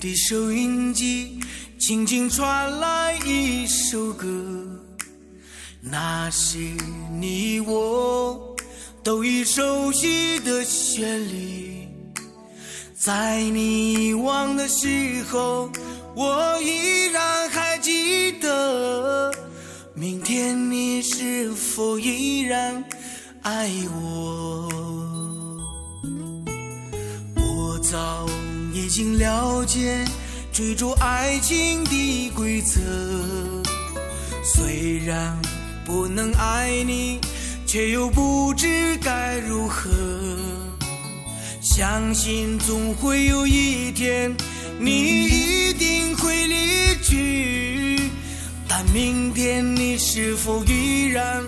的收音机，轻轻传来一首歌，那是你我都已熟悉的旋律。在你遗忘的时候，我依然还记得。明天你是否依然爱我？我早已经了解追逐爱情的规则，虽然不能爱你，却又不知该如何。相信总会有一天，你一定会离去。但明天你是否依然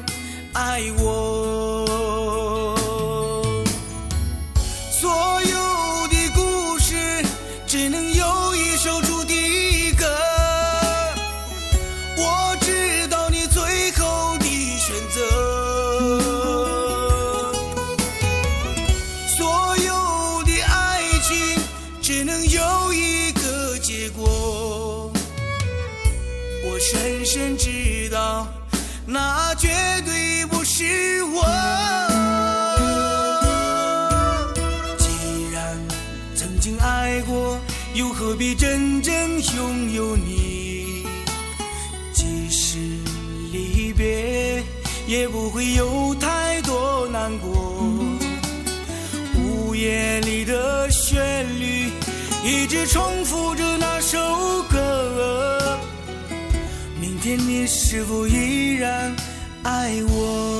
爱我？深深知道，那绝对不是我。既然曾经爱过，又何必真正拥有你？即使离别，也不会有太多难过。午夜里的旋律，一直重复着那首歌。明天你是否依然爱我？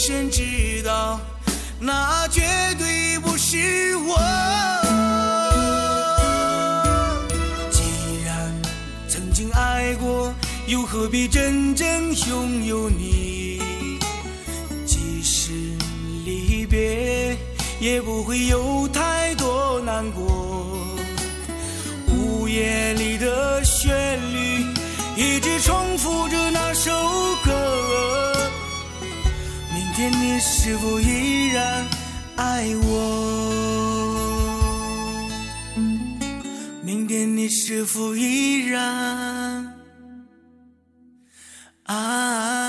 深知道，那绝对不是我。既然曾经爱过，又何必真正拥有你？即使离别，也不会有太多难过。午夜里的旋律，一直重复着明天你是否依然爱我？明天你是否依然爱